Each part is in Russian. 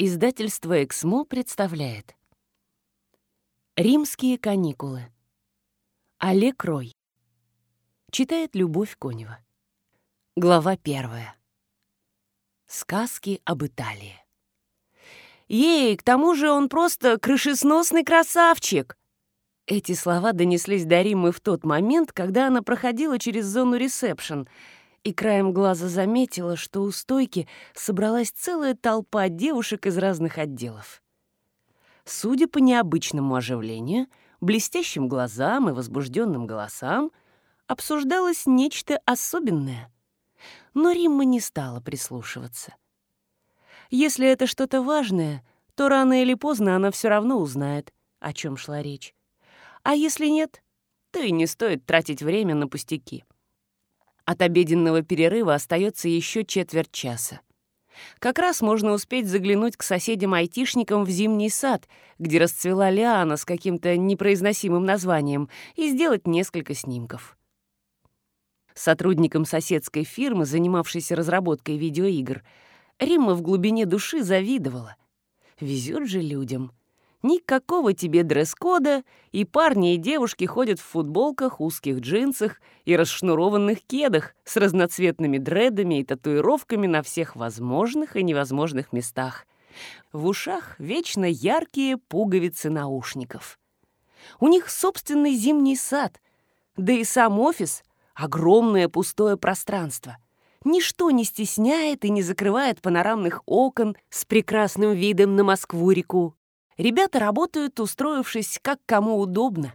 Издательство «Эксмо» представляет Римские каникулы. Олег Рой. Читает Любовь Конева. Глава первая. Сказки об Италии. Ей, к тому же он просто крышесносный красавчик. Эти слова донеслись до Риммы в тот момент, когда она проходила через зону ресепшн — и краем глаза заметила, что у стойки собралась целая толпа девушек из разных отделов. Судя по необычному оживлению, блестящим глазам и возбужденным голосам, обсуждалось нечто особенное. Но Римма не стала прислушиваться. Если это что-то важное, то рано или поздно она все равно узнает, о чем шла речь. А если нет, то и не стоит тратить время на пустяки. От обеденного перерыва остается еще четверть часа. Как раз можно успеть заглянуть к соседям-айтишникам в зимний сад, где расцвела лиана с каким-то непроизносимым названием, и сделать несколько снимков. Сотрудникам соседской фирмы, занимавшейся разработкой видеоигр, Римма в глубине души завидовала. Везет же людям. Никакого тебе дресс-кода, и парни и девушки ходят в футболках, узких джинсах и расшнурованных кедах с разноцветными дредами и татуировками на всех возможных и невозможных местах. В ушах вечно яркие пуговицы наушников. У них собственный зимний сад, да и сам офис — огромное пустое пространство. Ничто не стесняет и не закрывает панорамных окон с прекрасным видом на Москву-реку. Ребята работают, устроившись как кому удобно,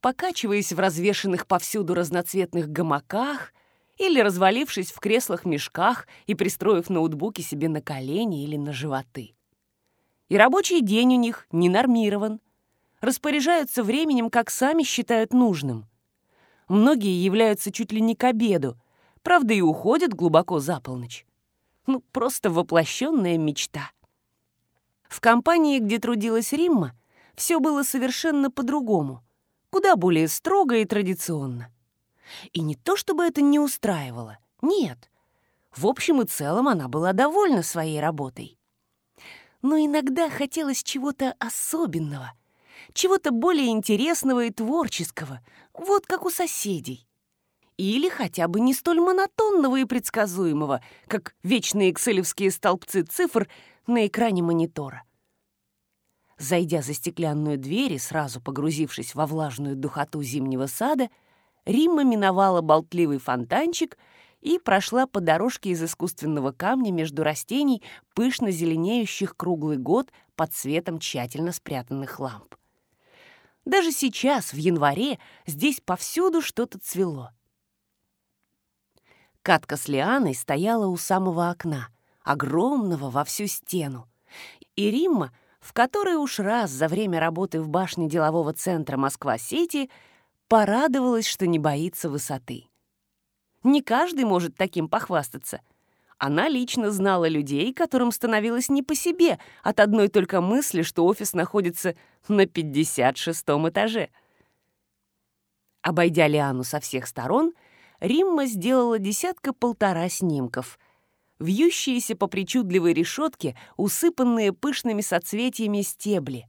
покачиваясь в развешенных повсюду разноцветных гамаках или развалившись в креслах-мешках и пристроив ноутбуки себе на колени или на животы. И рабочий день у них не нормирован. Распоряжаются временем, как сами считают нужным. Многие являются чуть ли не к обеду, правда и уходят глубоко за полночь. Ну, просто воплощенная мечта. В компании, где трудилась Римма, все было совершенно по-другому, куда более строго и традиционно. И не то чтобы это не устраивало, нет. В общем и целом она была довольна своей работой. Но иногда хотелось чего-то особенного, чего-то более интересного и творческого, вот как у соседей. Или хотя бы не столь монотонного и предсказуемого, как вечные экселевские столбцы цифр на экране монитора. Зайдя за стеклянную дверь и сразу погрузившись во влажную духоту зимнего сада, Римма миновала болтливый фонтанчик и прошла по дорожке из искусственного камня между растений, пышно зеленеющих круглый год под светом тщательно спрятанных ламп. Даже сейчас, в январе, здесь повсюду что-то цвело. Катка с лианой стояла у самого окна, огромного во всю стену, и Римма — в которой уж раз за время работы в башне делового центра Москва-Сити порадовалась, что не боится высоты. Не каждый может таким похвастаться. Она лично знала людей, которым становилось не по себе от одной только мысли, что офис находится на 56-м этаже. Обойдя Лиану со всех сторон, Римма сделала десятка-полтора снимков — вьющиеся по причудливой решетке, усыпанные пышными соцветиями стебли.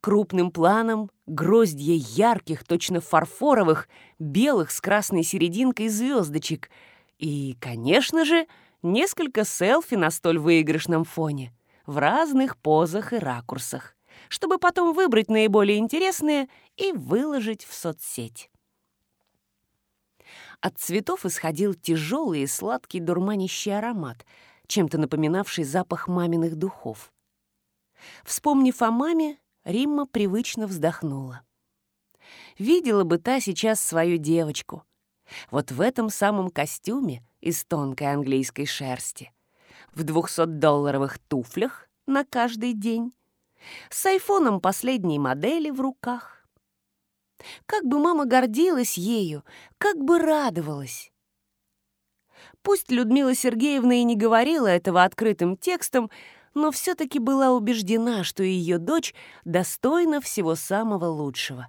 Крупным планом гроздья ярких, точно фарфоровых, белых с красной серединкой звездочек и, конечно же, несколько селфи на столь выигрышном фоне, в разных позах и ракурсах, чтобы потом выбрать наиболее интересные и выложить в соцсеть. От цветов исходил тяжелый и сладкий дурманящий аромат, чем-то напоминавший запах маминых духов. Вспомнив о маме, Римма привычно вздохнула. Видела бы та сейчас свою девочку. Вот в этом самом костюме из тонкой английской шерсти, в двухсотдолларовых туфлях на каждый день, с айфоном последней модели в руках. Как бы мама гордилась ею, как бы радовалась. Пусть Людмила Сергеевна и не говорила этого открытым текстом, но все-таки была убеждена, что ее дочь достойна всего самого лучшего.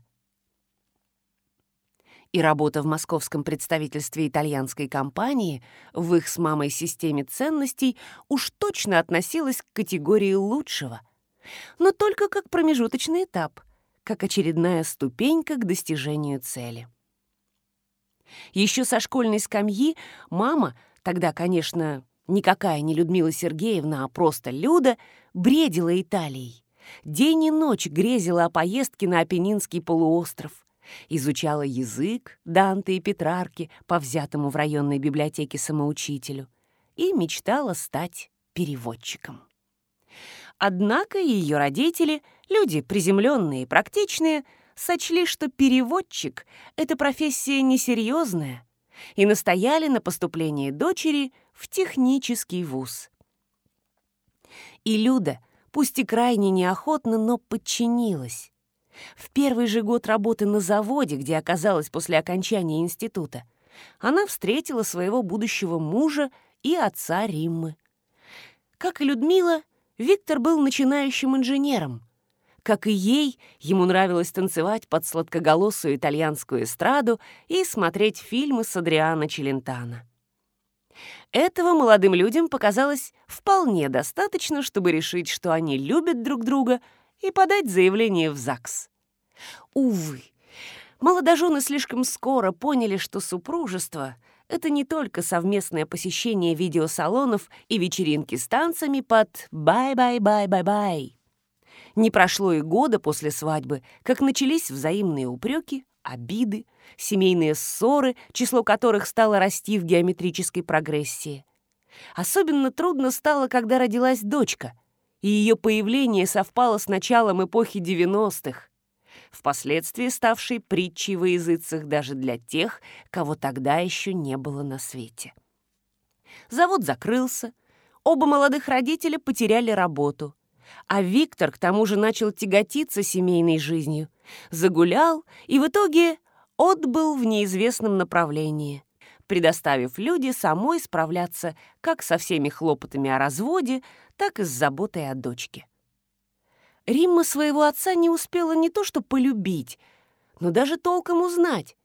И работа в московском представительстве итальянской компании в их с мамой системе ценностей уж точно относилась к категории лучшего. Но только как промежуточный этап, как очередная ступенька к достижению цели. Еще со школьной скамьи мама, тогда, конечно, никакая не Людмила Сергеевна, а просто Люда, бредила Италией. День и ночь грезила о поездке на Апеннинский полуостров. Изучала язык Данте и Петрарки по взятому в районной библиотеке самоучителю и мечтала стать переводчиком. Однако ее родители, люди приземленные и практичные, сочли, что переводчик — это профессия несерьезная, и настояли на поступлении дочери в технический вуз. И Люда, пусть и крайне неохотно, но подчинилась. В первый же год работы на заводе, где оказалась после окончания института, она встретила своего будущего мужа и отца Риммы. Как и Людмила, Виктор был начинающим инженером. Как и ей, ему нравилось танцевать под сладкоголосую итальянскую эстраду и смотреть фильмы с Адриано Челентано. Этого молодым людям показалось вполне достаточно, чтобы решить, что они любят друг друга, и подать заявление в ЗАГС. Увы, молодожены слишком скоро поняли, что супружество — это не только совместное посещение видеосалонов и вечеринки с танцами под «bye-bye-bye-bye-bye». Не прошло и года после свадьбы, как начались взаимные упреки, обиды, семейные ссоры, число которых стало расти в геометрической прогрессии. Особенно трудно стало, когда родилась дочка, и ее появление совпало с началом эпохи 90-х, впоследствии ставшей притчей во языцах даже для тех, кого тогда еще не было на свете. Завод закрылся, оба молодых родителя потеряли работу, а Виктор к тому же начал тяготиться семейной жизнью, загулял и в итоге отбыл в неизвестном направлении, предоставив люди самой справляться как со всеми хлопотами о разводе, так и с заботой о дочке. Римма своего отца не успела не то что полюбить, но даже толком узнать.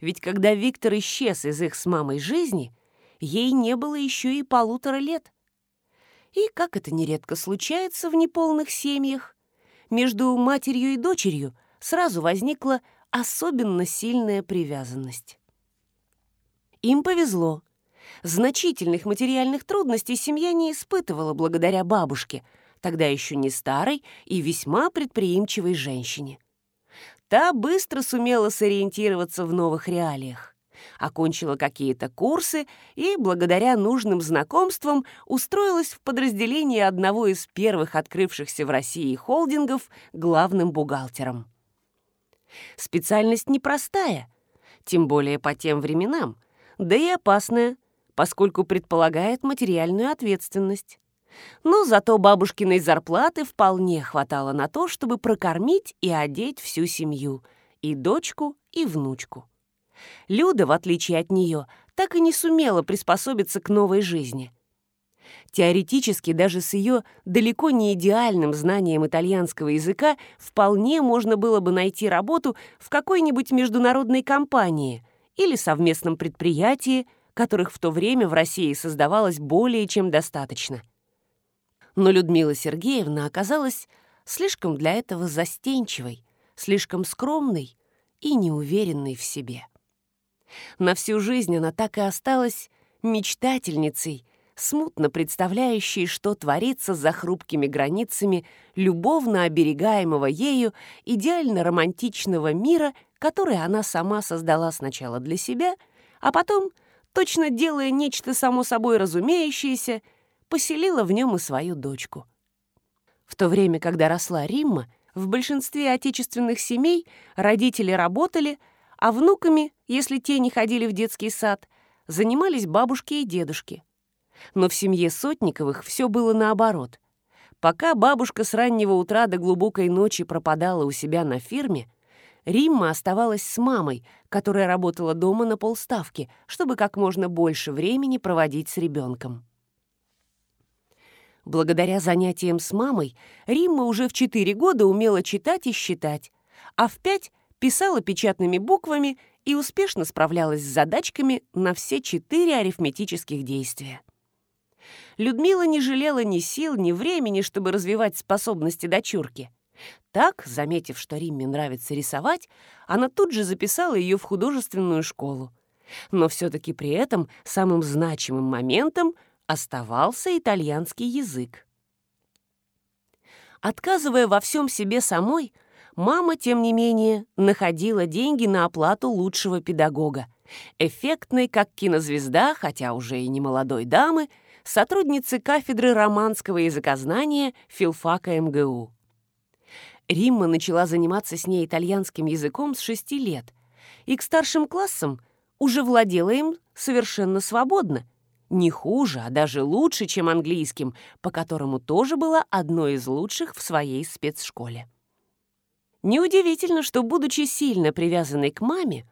Ведь когда Виктор исчез из их с мамой жизни, ей не было еще и полутора лет. И, как это нередко случается в неполных семьях, между матерью и дочерью сразу возникла особенно сильная привязанность. Им повезло. Значительных материальных трудностей семья не испытывала благодаря бабушке, тогда еще не старой и весьма предприимчивой женщине. Та быстро сумела сориентироваться в новых реалиях. Окончила какие-то курсы и, благодаря нужным знакомствам, устроилась в подразделении одного из первых открывшихся в России холдингов главным бухгалтером. Специальность непростая, тем более по тем временам, да и опасная, поскольку предполагает материальную ответственность. Но зато бабушкиной зарплаты вполне хватало на то, чтобы прокормить и одеть всю семью, и дочку, и внучку. Люда, в отличие от нее, так и не сумела приспособиться к новой жизни – Теоретически, даже с ее далеко не идеальным знанием итальянского языка, вполне можно было бы найти работу в какой-нибудь международной компании или совместном предприятии, которых в то время в России создавалось более чем достаточно. Но Людмила Сергеевна оказалась слишком для этого застенчивой, слишком скромной и неуверенной в себе. На всю жизнь она так и осталась мечтательницей смутно представляющей, что творится за хрупкими границами любовно оберегаемого ею идеально романтичного мира, который она сама создала сначала для себя, а потом, точно делая нечто само собой разумеющееся, поселила в нем и свою дочку. В то время, когда росла Римма, в большинстве отечественных семей родители работали, а внуками, если те не ходили в детский сад, занимались бабушки и дедушки – но в семье Сотниковых все было наоборот. Пока бабушка с раннего утра до глубокой ночи пропадала у себя на фирме, Римма оставалась с мамой, которая работала дома на полставки, чтобы как можно больше времени проводить с ребенком. Благодаря занятиям с мамой Римма уже в 4 года умела читать и считать, а в 5 писала печатными буквами и успешно справлялась с задачками на все четыре арифметических действия. Людмила не жалела ни сил, ни времени, чтобы развивать способности дочурки. Так, заметив, что Римме нравится рисовать, она тут же записала ее в художественную школу. Но все-таки при этом самым значимым моментом оставался итальянский язык. Отказывая во всем себе самой, мама, тем не менее, находила деньги на оплату лучшего педагога. Эффектной, как кинозвезда, хотя уже и не молодой дамы, сотрудницы кафедры романского языкознания филфака МГУ. Римма начала заниматься с ней итальянским языком с шести лет, и к старшим классам уже владела им совершенно свободно, не хуже, а даже лучше, чем английским, по которому тоже была одной из лучших в своей спецшколе. Неудивительно, что, будучи сильно привязанной к маме,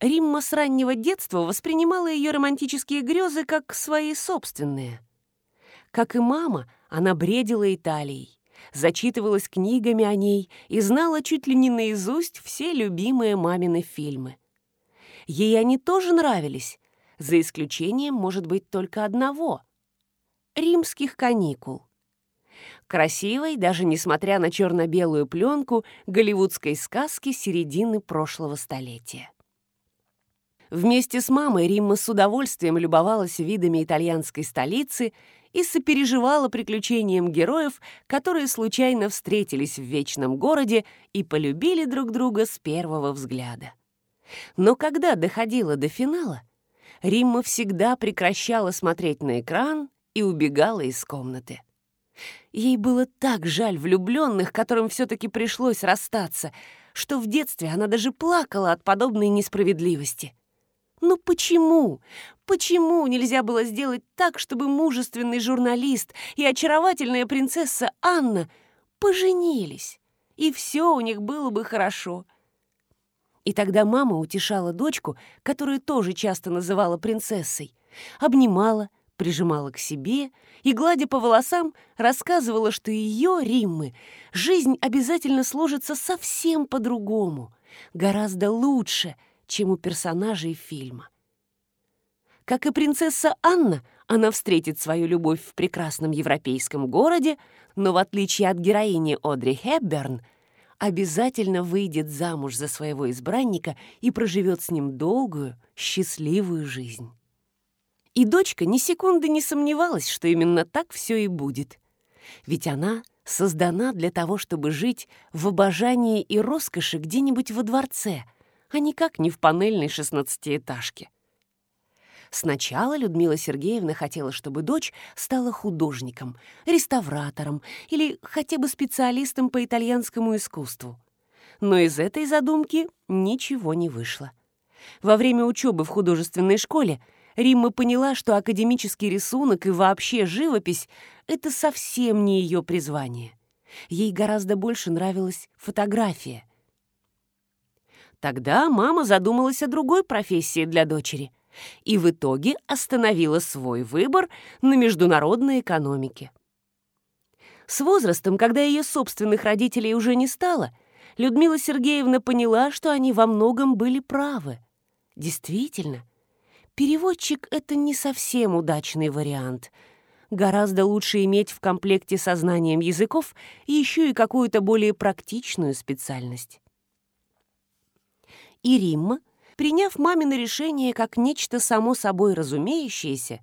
Римма с раннего детства воспринимала ее романтические грезы как свои собственные. Как и мама, она бредила Италией, зачитывалась книгами о ней и знала чуть ли не наизусть все любимые мамины фильмы. Ей они тоже нравились, за исключением, может быть, только одного — римских каникул. Красивой, даже несмотря на черно-белую пленку голливудской сказки середины прошлого столетия. Вместе с мамой Римма с удовольствием любовалась видами итальянской столицы и сопереживала приключениям героев, которые случайно встретились в вечном городе и полюбили друг друга с первого взгляда. Но когда доходила до финала, Римма всегда прекращала смотреть на экран и убегала из комнаты. Ей было так жаль влюбленных, которым все-таки пришлось расстаться, что в детстве она даже плакала от подобной несправедливости. Но почему? Почему нельзя было сделать так, чтобы мужественный журналист и очаровательная принцесса Анна поженились, и все у них было бы хорошо? И тогда мама утешала дочку, которую тоже часто называла принцессой, обнимала, прижимала к себе и, гладя по волосам, рассказывала, что ее, Риммы, жизнь обязательно сложится совсем по-другому, гораздо лучше, чем у персонажей фильма. Как и принцесса Анна, она встретит свою любовь в прекрасном европейском городе, но в отличие от героини Одри Хепберн, обязательно выйдет замуж за своего избранника и проживет с ним долгую, счастливую жизнь. И дочка ни секунды не сомневалась, что именно так все и будет. Ведь она создана для того, чтобы жить в обожании и роскоши где-нибудь во дворце, а никак не в панельной шестнадцатиэтажке. Сначала Людмила Сергеевна хотела, чтобы дочь стала художником, реставратором или хотя бы специалистом по итальянскому искусству. Но из этой задумки ничего не вышло. Во время учебы в художественной школе Римма поняла, что академический рисунок и вообще живопись — это совсем не ее призвание. Ей гораздо больше нравилась фотография. Тогда мама задумалась о другой профессии для дочери — и в итоге остановила свой выбор на международной экономике. С возрастом, когда ее собственных родителей уже не стало, Людмила Сергеевна поняла, что они во многом были правы. Действительно, переводчик — это не совсем удачный вариант. Гораздо лучше иметь в комплекте со знанием языков еще и какую-то более практичную специальность. И Римма — приняв мамино решение как нечто само собой разумеющееся,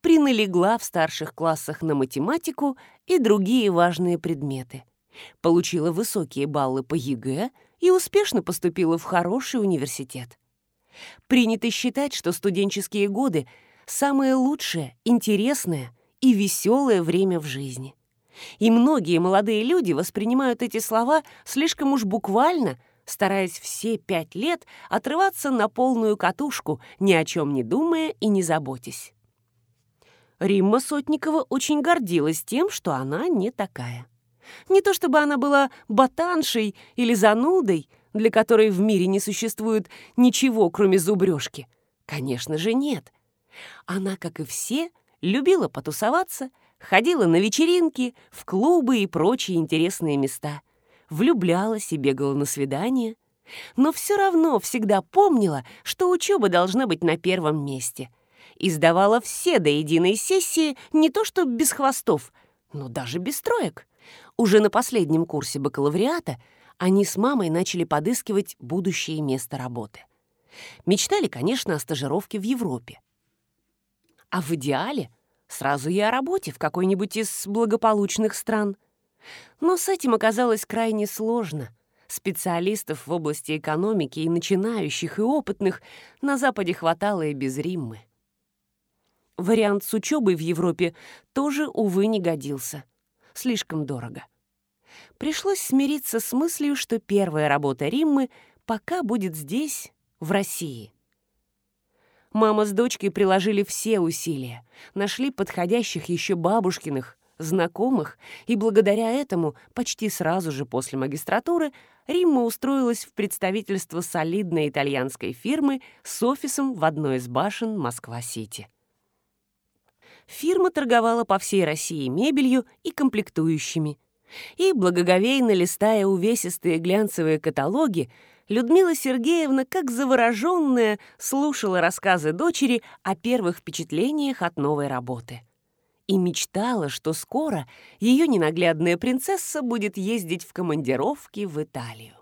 приналегла в старших классах на математику и другие важные предметы. Получила высокие баллы по ЕГЭ и успешно поступила в хороший университет. Принято считать, что студенческие годы — самое лучшее, интересное и веселое время в жизни. И многие молодые люди воспринимают эти слова слишком уж буквально — стараясь все пять лет отрываться на полную катушку, ни о чем не думая и не заботясь. Римма Сотникова очень гордилась тем, что она не такая. Не то чтобы она была ботаншей или занудой, для которой в мире не существует ничего, кроме зубрежки. Конечно же, нет. Она, как и все, любила потусоваться, ходила на вечеринки, в клубы и прочие интересные места – влюблялась и бегала на свидания, но все равно всегда помнила, что учеба должна быть на первом месте. И сдавала все до единой сессии не то что без хвостов, но даже без троек. Уже на последнем курсе бакалавриата они с мамой начали подыскивать будущее место работы. Мечтали, конечно, о стажировке в Европе. А в идеале сразу и о работе в какой-нибудь из благополучных стран. Но с этим оказалось крайне сложно. Специалистов в области экономики и начинающих, и опытных на Западе хватало и без Риммы. Вариант с учебой в Европе тоже, увы, не годился. Слишком дорого пришлось смириться с мыслью, что первая работа Риммы пока будет здесь, в России. Мама с дочкой приложили все усилия, нашли подходящих еще бабушкиных, знакомых, и благодаря этому почти сразу же после магистратуры Римма устроилась в представительство солидной итальянской фирмы с офисом в одной из башен Москва-Сити. Фирма торговала по всей России мебелью и комплектующими – и, благоговейно листая увесистые глянцевые каталоги, Людмила Сергеевна, как завороженная, слушала рассказы дочери о первых впечатлениях от новой работы. И мечтала, что скоро ее ненаглядная принцесса будет ездить в командировки в Италию.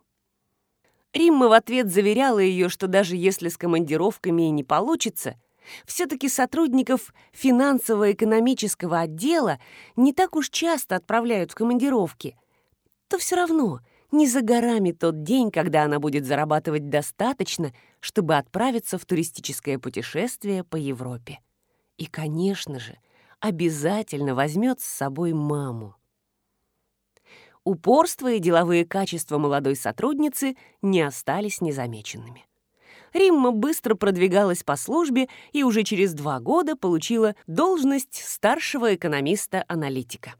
Римма в ответ заверяла ее, что даже если с командировками и не получится – все-таки сотрудников финансово-экономического отдела не так уж часто отправляют в командировки, то все равно не за горами тот день, когда она будет зарабатывать достаточно, чтобы отправиться в туристическое путешествие по Европе. И, конечно же, обязательно возьмет с собой маму. Упорство и деловые качества молодой сотрудницы не остались незамеченными. Римма быстро продвигалась по службе и уже через два года получила должность старшего экономиста-аналитика.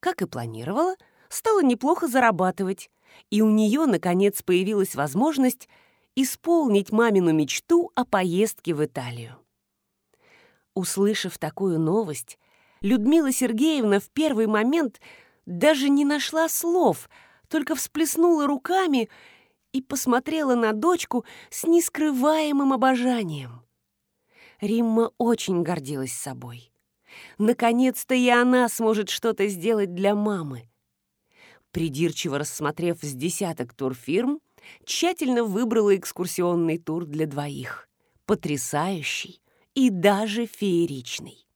Как и планировала, стала неплохо зарабатывать, и у нее, наконец, появилась возможность исполнить мамину мечту о поездке в Италию. Услышав такую новость, Людмила Сергеевна в первый момент даже не нашла слов, только всплеснула руками и посмотрела на дочку с нескрываемым обожанием. Римма очень гордилась собой. Наконец-то и она сможет что-то сделать для мамы. Придирчиво рассмотрев с десяток турфирм, тщательно выбрала экскурсионный тур для двоих. Потрясающий и даже фееричный.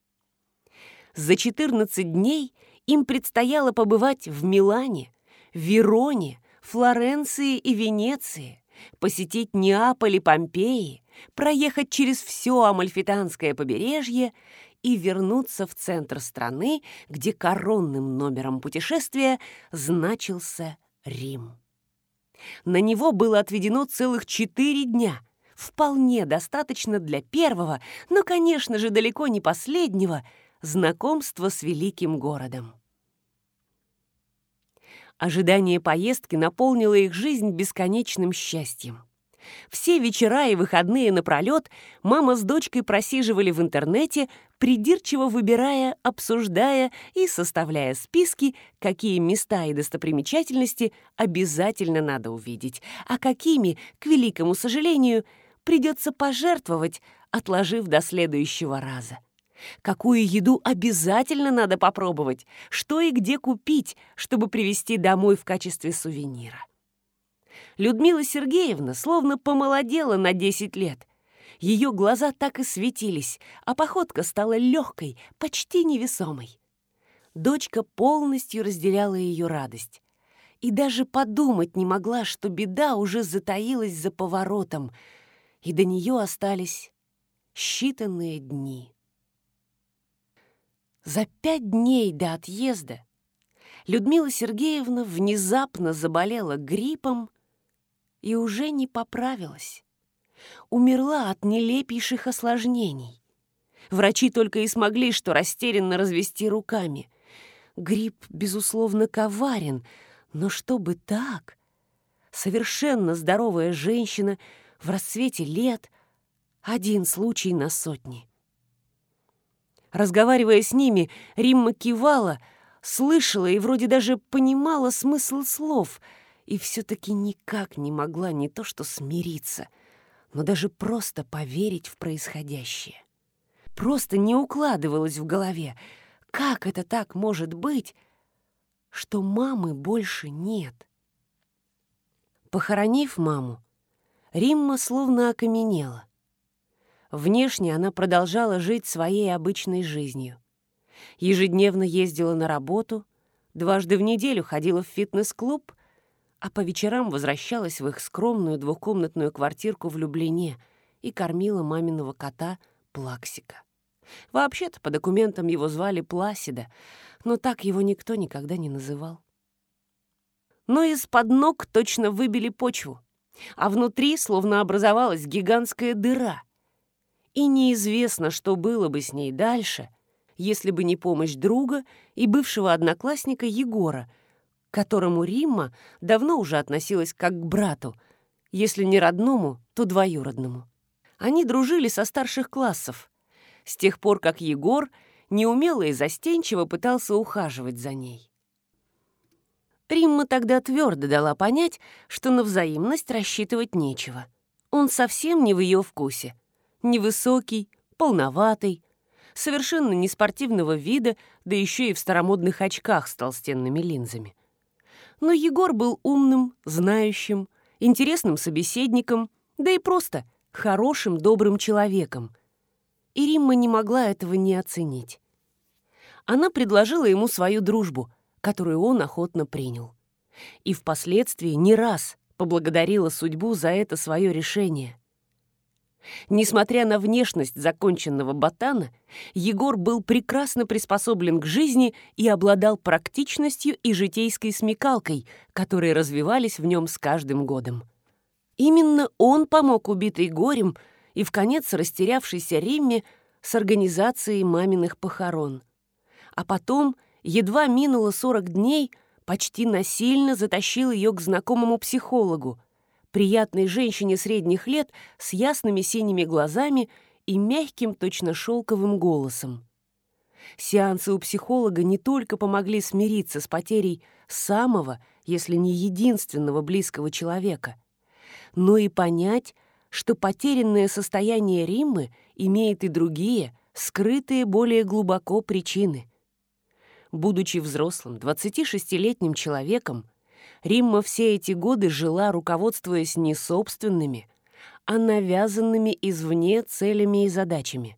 За 14 дней им предстояло побывать в Милане, Вероне, Флоренции и Венеции, посетить Неаполь и Помпеи, проехать через все Амальфитанское побережье и вернуться в центр страны, где коронным номером путешествия значился Рим. На него было отведено целых четыре дня. Вполне достаточно для первого, но, конечно же, далеко не последнего знакомства с великим городом. Ожидание поездки наполнило их жизнь бесконечным счастьем. Все вечера и выходные напролет мама с дочкой просиживали в интернете, придирчиво выбирая, обсуждая и составляя списки, какие места и достопримечательности обязательно надо увидеть, а какими, к великому сожалению, придется пожертвовать, отложив до следующего раза. Какую еду обязательно надо попробовать, что и где купить, чтобы привезти домой в качестве сувенира. Людмила Сергеевна словно помолодела на 10 лет. Ее глаза так и светились, а походка стала легкой, почти невесомой. Дочка полностью разделяла ее радость. И даже подумать не могла, что беда уже затаилась за поворотом, и до нее остались считанные дни. За пять дней до отъезда Людмила Сергеевна внезапно заболела гриппом и уже не поправилась. Умерла от нелепейших осложнений. Врачи только и смогли что растерянно развести руками. Грипп, безусловно, коварен, но чтобы так? Совершенно здоровая женщина в расцвете лет, один случай на сотни. Разговаривая с ними, Римма кивала, слышала и вроде даже понимала смысл слов и все-таки никак не могла не то что смириться, но даже просто поверить в происходящее. Просто не укладывалось в голове, как это так может быть, что мамы больше нет. Похоронив маму, Римма словно окаменела. Внешне она продолжала жить своей обычной жизнью. Ежедневно ездила на работу, дважды в неделю ходила в фитнес-клуб, а по вечерам возвращалась в их скромную двухкомнатную квартирку в Люблине и кормила маминого кота Плаксика. Вообще-то по документам его звали Пласида, но так его никто никогда не называл. Но из-под ног точно выбили почву, а внутри словно образовалась гигантская дыра. И неизвестно, что было бы с ней дальше, если бы не помощь друга и бывшего одноклассника Егора, к которому Римма давно уже относилась как к брату, если не родному, то двоюродному. Они дружили со старших классов, с тех пор, как Егор неумело и застенчиво пытался ухаживать за ней. Римма тогда твердо дала понять, что на взаимность рассчитывать нечего. Он совсем не в ее вкусе. Невысокий, полноватый, совершенно неспортивного вида, да еще и в старомодных очках с толстенными линзами. Но Егор был умным, знающим, интересным собеседником, да и просто хорошим, добрым человеком. И Римма не могла этого не оценить. Она предложила ему свою дружбу, которую он охотно принял. И впоследствии не раз поблагодарила судьбу за это свое решение. Несмотря на внешность законченного ботана, Егор был прекрасно приспособлен к жизни и обладал практичностью и житейской смекалкой, которые развивались в нем с каждым годом. Именно он помог убитой горем и в конец растерявшейся Римме с организацией маминых похорон. А потом, едва минуло 40 дней, почти насильно затащил ее к знакомому психологу, приятной женщине средних лет с ясными синими глазами и мягким, точно шелковым голосом. Сеансы у психолога не только помогли смириться с потерей самого, если не единственного близкого человека, но и понять, что потерянное состояние Риммы имеет и другие, скрытые более глубоко причины. Будучи взрослым, 26-летним человеком, Римма все эти годы жила, руководствуясь не собственными, а навязанными извне целями и задачами.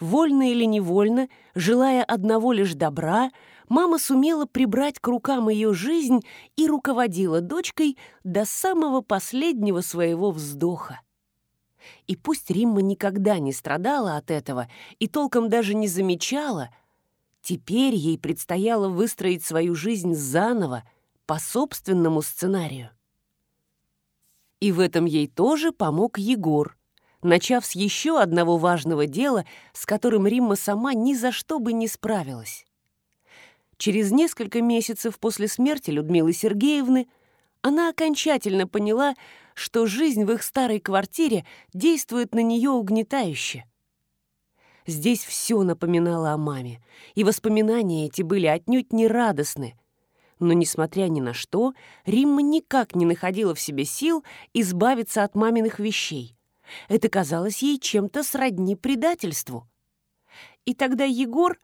Вольно или невольно, желая одного лишь добра, мама сумела прибрать к рукам ее жизнь и руководила дочкой до самого последнего своего вздоха. И пусть Римма никогда не страдала от этого и толком даже не замечала, теперь ей предстояло выстроить свою жизнь заново, по собственному сценарию. И в этом ей тоже помог Егор, начав с еще одного важного дела, с которым Римма сама ни за что бы не справилась. Через несколько месяцев после смерти Людмилы Сергеевны она окончательно поняла, что жизнь в их старой квартире действует на нее угнетающе. Здесь все напоминало о маме, и воспоминания эти были отнюдь не радостны, но, несмотря ни на что, Римма никак не находила в себе сил избавиться от маминых вещей. Это казалось ей чем-то сродни предательству. И тогда Егор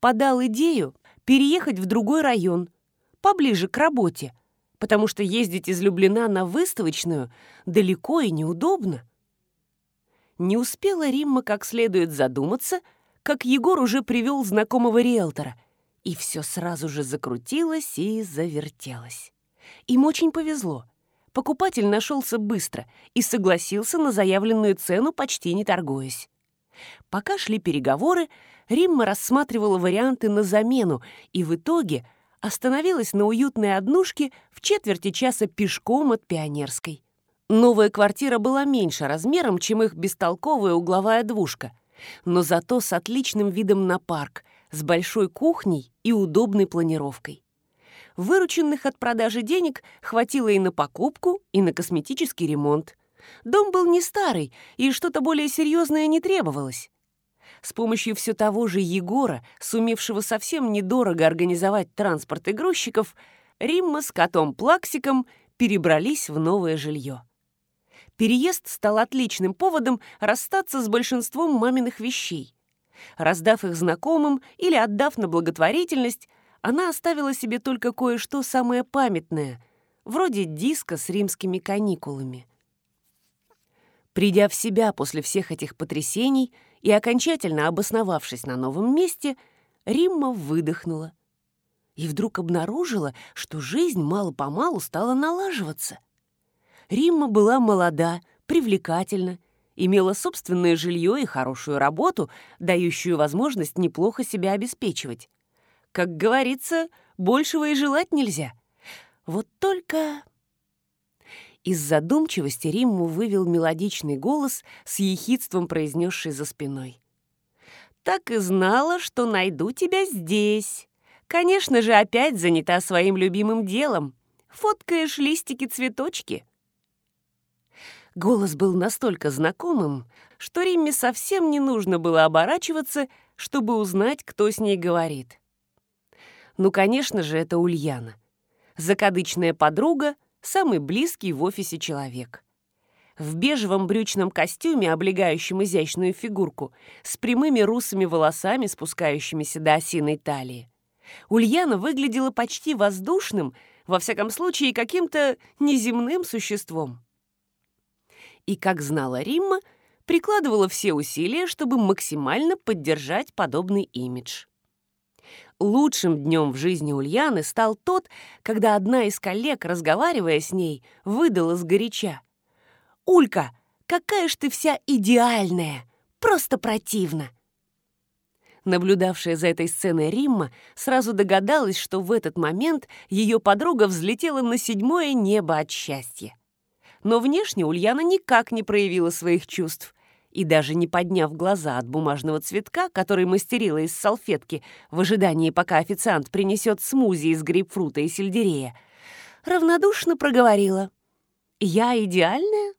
подал идею переехать в другой район, поближе к работе, потому что ездить из Люблина на выставочную далеко и неудобно. Не успела Римма как следует задуматься, как Егор уже привел знакомого риэлтора, и все сразу же закрутилось и завертелось. Им очень повезло. Покупатель нашелся быстро и согласился на заявленную цену, почти не торгуясь. Пока шли переговоры, Римма рассматривала варианты на замену и в итоге остановилась на уютной однушке в четверти часа пешком от Пионерской. Новая квартира была меньше размером, чем их бестолковая угловая двушка, но зато с отличным видом на парк, с большой кухней и удобной планировкой. Вырученных от продажи денег хватило и на покупку, и на косметический ремонт. Дом был не старый, и что-то более серьезное не требовалось. С помощью все того же Егора, сумевшего совсем недорого организовать транспорт и грузчиков, Римма с котом Плаксиком перебрались в новое жилье. Переезд стал отличным поводом расстаться с большинством маминых вещей. Раздав их знакомым или отдав на благотворительность, она оставила себе только кое-что самое памятное, вроде диска с римскими каникулами. Придя в себя после всех этих потрясений и окончательно обосновавшись на новом месте, Римма выдохнула. И вдруг обнаружила, что жизнь мало-помалу стала налаживаться. Римма была молода, привлекательна, имела собственное жилье и хорошую работу, дающую возможность неплохо себя обеспечивать. Как говорится, большего и желать нельзя. Вот только... Из задумчивости Римму вывел мелодичный голос с ехидством произнесший за спиной. «Так и знала, что найду тебя здесь. Конечно же, опять занята своим любимым делом. Фоткаешь листики-цветочки». Голос был настолько знакомым, что Римме совсем не нужно было оборачиваться, чтобы узнать, кто с ней говорит. Ну, конечно же, это Ульяна. Закадычная подруга, самый близкий в офисе человек. В бежевом брючном костюме, облегающем изящную фигурку, с прямыми русыми волосами, спускающимися до осиной талии. Ульяна выглядела почти воздушным, во всяком случае, каким-то неземным существом и, как знала Римма, прикладывала все усилия, чтобы максимально поддержать подобный имидж. Лучшим днем в жизни Ульяны стал тот, когда одна из коллег, разговаривая с ней, выдала сгоряча. «Улька, какая ж ты вся идеальная! Просто противно!» Наблюдавшая за этой сценой Римма сразу догадалась, что в этот момент ее подруга взлетела на седьмое небо от счастья но внешне Ульяна никак не проявила своих чувств. И даже не подняв глаза от бумажного цветка, который мастерила из салфетки в ожидании, пока официант принесет смузи из грейпфрута и сельдерея, равнодушно проговорила. «Я идеальная?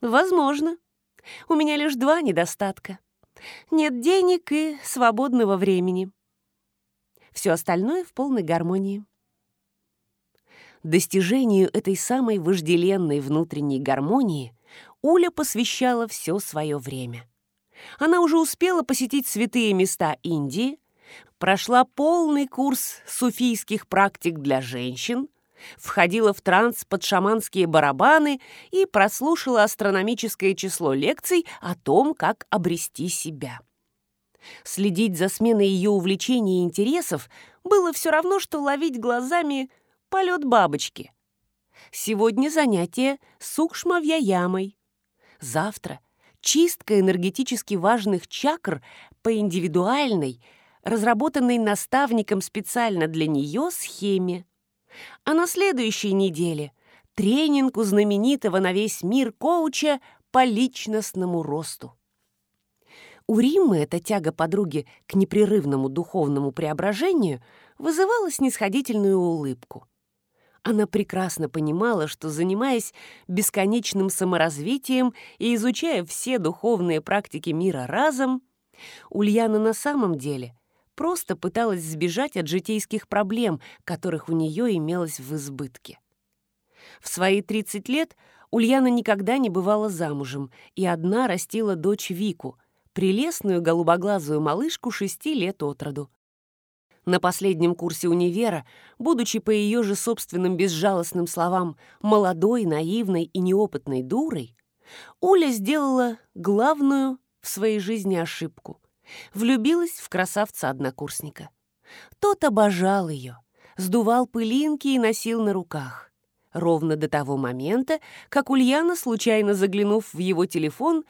Возможно. У меня лишь два недостатка. Нет денег и свободного времени. Все остальное в полной гармонии». Достижению этой самой вожделенной внутренней гармонии Уля посвящала все свое время. Она уже успела посетить святые места Индии, прошла полный курс суфийских практик для женщин, входила в транс под шаманские барабаны и прослушала астрономическое число лекций о том, как обрести себя. Следить за сменой ее увлечений и интересов было все равно, что ловить глазами полет бабочки. Сегодня занятие сукшма-вьяямой. Завтра чистка энергетически важных чакр по индивидуальной, разработанной наставником специально для нее схеме. А на следующей неделе тренинг у знаменитого на весь мир коуча по личностному росту. У Риммы эта тяга подруги к непрерывному духовному преображению вызывала снисходительную улыбку. Она прекрасно понимала, что, занимаясь бесконечным саморазвитием и изучая все духовные практики мира разом, Ульяна на самом деле просто пыталась сбежать от житейских проблем, которых у нее имелось в избытке. В свои 30 лет Ульяна никогда не бывала замужем и одна растила дочь Вику, прелестную голубоглазую малышку шести лет от роду. На последнем курсе универа, будучи по ее же собственным безжалостным словам молодой, наивной и неопытной дурой, Уля сделала главную в своей жизни ошибку. Влюбилась в красавца-однокурсника. Тот обожал ее, сдувал пылинки и носил на руках. Ровно до того момента, как Ульяна, случайно заглянув в его телефон,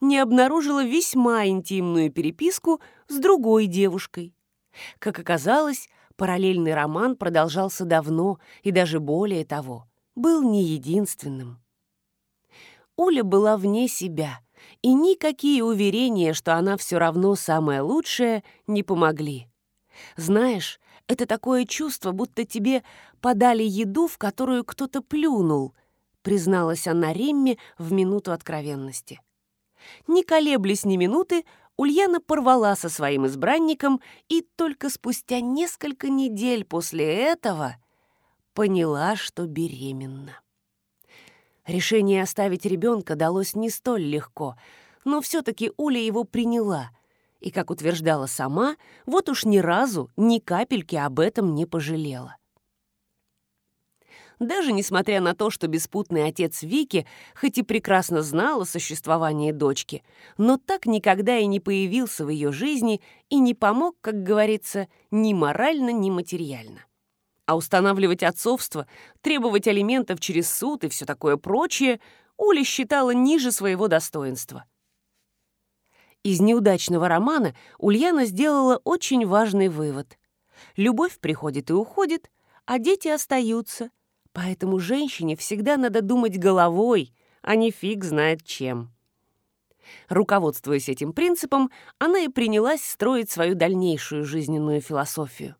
не обнаружила весьма интимную переписку с другой девушкой, как оказалось, параллельный роман продолжался давно и даже более того, был не единственным. Уля была вне себя, и никакие уверения, что она все равно самая лучшая, не помогли. Знаешь, это такое чувство, будто тебе подали еду, в которую кто-то плюнул, призналась она Римме в минуту откровенности. Не колеблясь ни минуты, Ульяна порвала со своим избранником и только спустя несколько недель после этого поняла, что беременна. Решение оставить ребенка далось не столь легко, но все-таки Уля его приняла. И, как утверждала сама, вот уж ни разу, ни капельки об этом не пожалела. Даже несмотря на то, что беспутный отец Вики хоть и прекрасно знал о существовании дочки, но так никогда и не появился в ее жизни и не помог, как говорится, ни морально, ни материально. А устанавливать отцовство, требовать алиментов через суд и все такое прочее Уля считала ниже своего достоинства. Из неудачного романа Ульяна сделала очень важный вывод. Любовь приходит и уходит, а дети остаются – Поэтому женщине всегда надо думать головой, а не фиг знает чем. Руководствуясь этим принципом, она и принялась строить свою дальнейшую жизненную философию.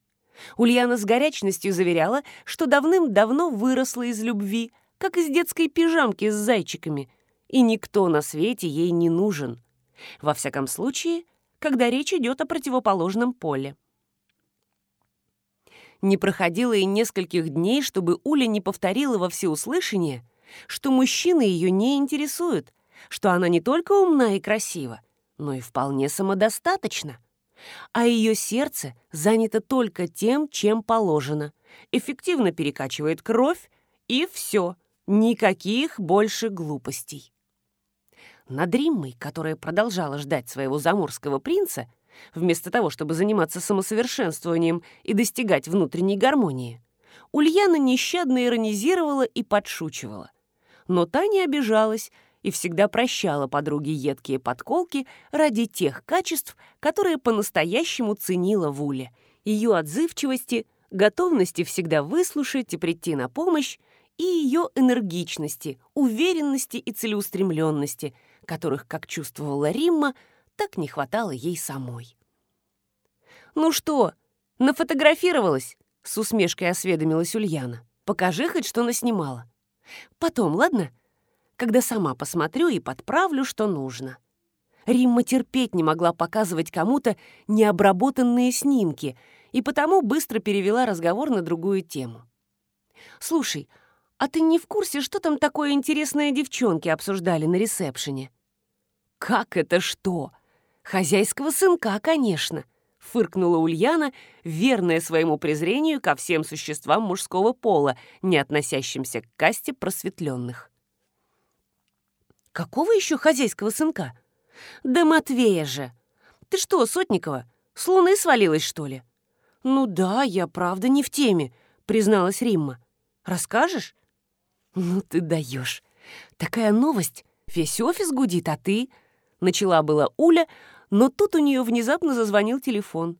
Ульяна с горячностью заверяла, что давным-давно выросла из любви, как из детской пижамки с зайчиками, и никто на свете ей не нужен. Во всяком случае, когда речь идет о противоположном поле. Не проходило и нескольких дней, чтобы Уля не повторила во всеуслышание, что мужчины ее не интересуют, что она не только умна и красива, но и вполне самодостаточна. А ее сердце занято только тем, чем положено. Эффективно перекачивает кровь, и все, никаких больше глупостей. Над Риммой, которая продолжала ждать своего заморского принца, вместо того, чтобы заниматься самосовершенствованием и достигать внутренней гармонии. Ульяна нещадно иронизировала и подшучивала. Но та не обижалась и всегда прощала подруге едкие подколки ради тех качеств, которые по-настоящему ценила в Уле. Ее отзывчивости, готовности всегда выслушать и прийти на помощь, и ее энергичности, уверенности и целеустремленности, которых, как чувствовала Римма, так не хватало ей самой. «Ну что, нафотографировалась?» — с усмешкой осведомилась Ульяна. «Покажи хоть, что наснимала. Потом, ладно? Когда сама посмотрю и подправлю, что нужно». Римма терпеть не могла показывать кому-то необработанные снимки, и потому быстро перевела разговор на другую тему. «Слушай, а ты не в курсе, что там такое интересное девчонки обсуждали на ресепшене?» «Как это что?» «Хозяйского сынка, конечно», — фыркнула Ульяна, верная своему презрению ко всем существам мужского пола, не относящимся к касте просветленных. «Какого еще хозяйского сынка?» «Да Матвея же! Ты что, Сотникова, с луны свалилась, что ли?» «Ну да, я правда не в теме», — призналась Римма. «Расскажешь?» «Ну ты даешь. Такая новость. Весь офис гудит, а ты...» Начала была Уля, но тут у нее внезапно зазвонил телефон.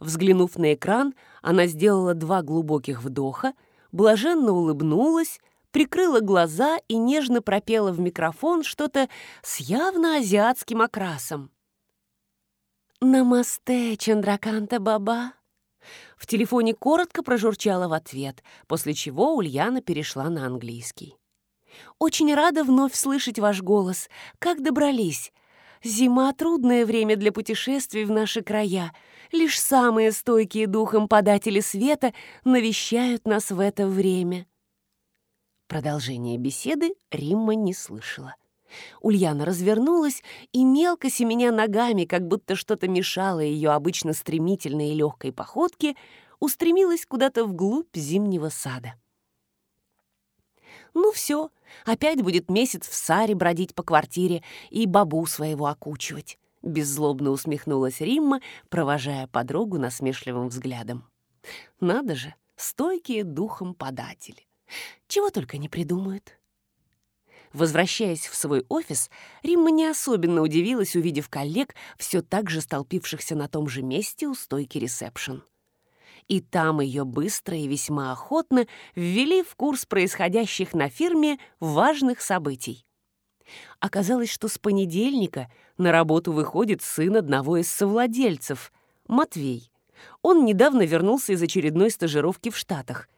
Взглянув на экран, она сделала два глубоких вдоха, блаженно улыбнулась, прикрыла глаза и нежно пропела в микрофон что-то с явно азиатским окрасом. «Намасте, Чандраканта Баба!» В телефоне коротко прожурчала в ответ, после чего Ульяна перешла на английский. «Очень рада вновь слышать ваш голос. Как добрались? Зима — трудное время для путешествий в наши края. Лишь самые стойкие духом податели света навещают нас в это время. Продолжение беседы Римма не слышала. Ульяна развернулась и, мелко семеня ногами, как будто что-то мешало ее обычно стремительной и легкой походке, устремилась куда-то вглубь зимнего сада. Ну все, опять будет месяц в саре бродить по квартире и бабу своего окучивать. Беззлобно усмехнулась Римма, провожая подругу насмешливым взглядом. Надо же, стойкие духом податели. Чего только не придумают. Возвращаясь в свой офис, Римма не особенно удивилась, увидев коллег, все так же столпившихся на том же месте у стойки ресепшн и там ее быстро и весьма охотно ввели в курс происходящих на фирме важных событий. Оказалось, что с понедельника на работу выходит сын одного из совладельцев, Матвей. Он недавно вернулся из очередной стажировки в Штатах,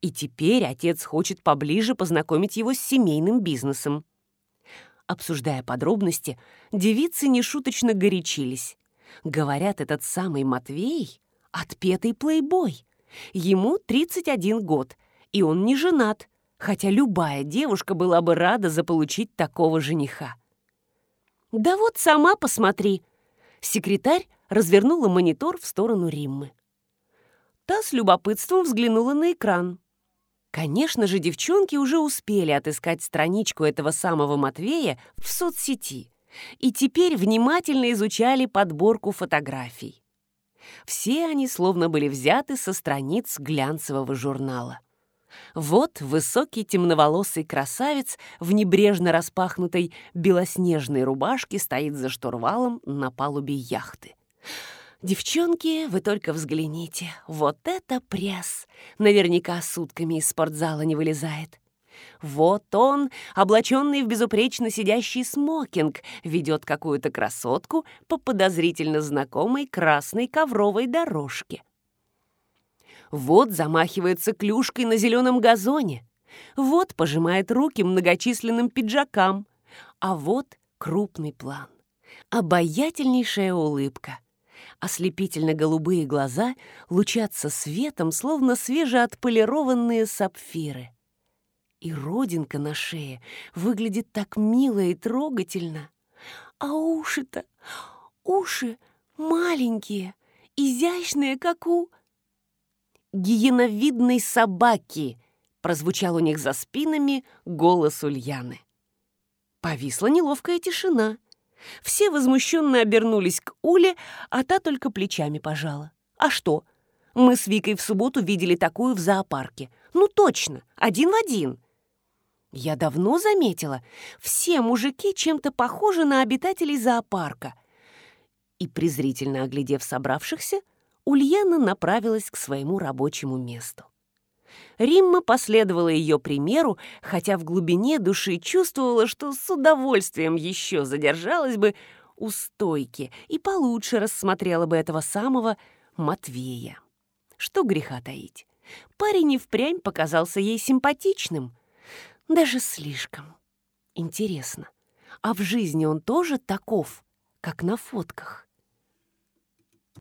и теперь отец хочет поближе познакомить его с семейным бизнесом. Обсуждая подробности, девицы нешуточно горячились. Говорят, этот самый Матвей Отпетый плейбой. Ему 31 год, И он не женат, хотя любая девушка была бы рада заполучить такого жениха. «Да вот сама посмотри!» Секретарь развернула монитор в сторону Риммы. Та с любопытством взглянула на экран. Конечно же, девчонки уже успели отыскать страничку этого самого Матвея в соцсети и теперь внимательно изучали подборку фотографий. Все они словно были взяты со страниц глянцевого журнала. Вот высокий темноволосый красавец в небрежно распахнутой белоснежной рубашке стоит за штурвалом на палубе яхты. «Девчонки, вы только взгляните, вот это пресс! Наверняка сутками из спортзала не вылезает. Вот он, облаченный в безупречно сидящий смокинг, ведет какую-то красотку по подозрительно знакомой красной ковровой дорожке. Вот замахивается клюшкой на зеленом газоне. Вот пожимает руки многочисленным пиджакам. А вот крупный план. Обаятельнейшая улыбка. Ослепительно-голубые глаза лучатся светом, словно свежеотполированные сапфиры. И родинка на шее выглядит так мило и трогательно. А уши-то, уши маленькие, изящные, как у гиеновидной собаки, прозвучал у них за спинами голос Ульяны. Повисла неловкая тишина. Все возмущенно обернулись к Уле, а та только плечами пожала. А что? Мы с Викой в субботу видели такую в зоопарке. Ну точно, один в один. Я давно заметила, все мужики чем-то похожи на обитателей зоопарка. И презрительно оглядев собравшихся, Ульяна направилась к своему рабочему месту. Римма последовала ее примеру, хотя в глубине души чувствовала, что с удовольствием еще задержалась бы у стойки и получше рассмотрела бы этого самого Матвея. Что греха таить. Парень и впрямь показался ей симпатичным. Даже слишком. Интересно, а в жизни он тоже таков, как на фотках?